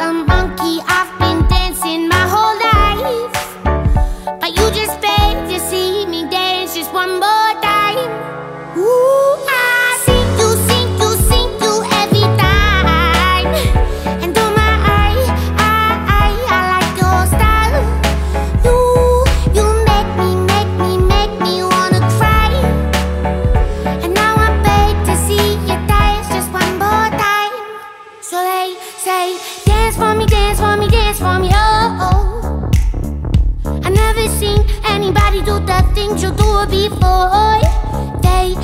um never seen anybody do the things you do before. They